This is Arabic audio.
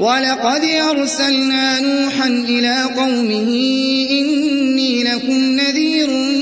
ولقد أرسلنا نوحا إلى قومه إني لكم نذير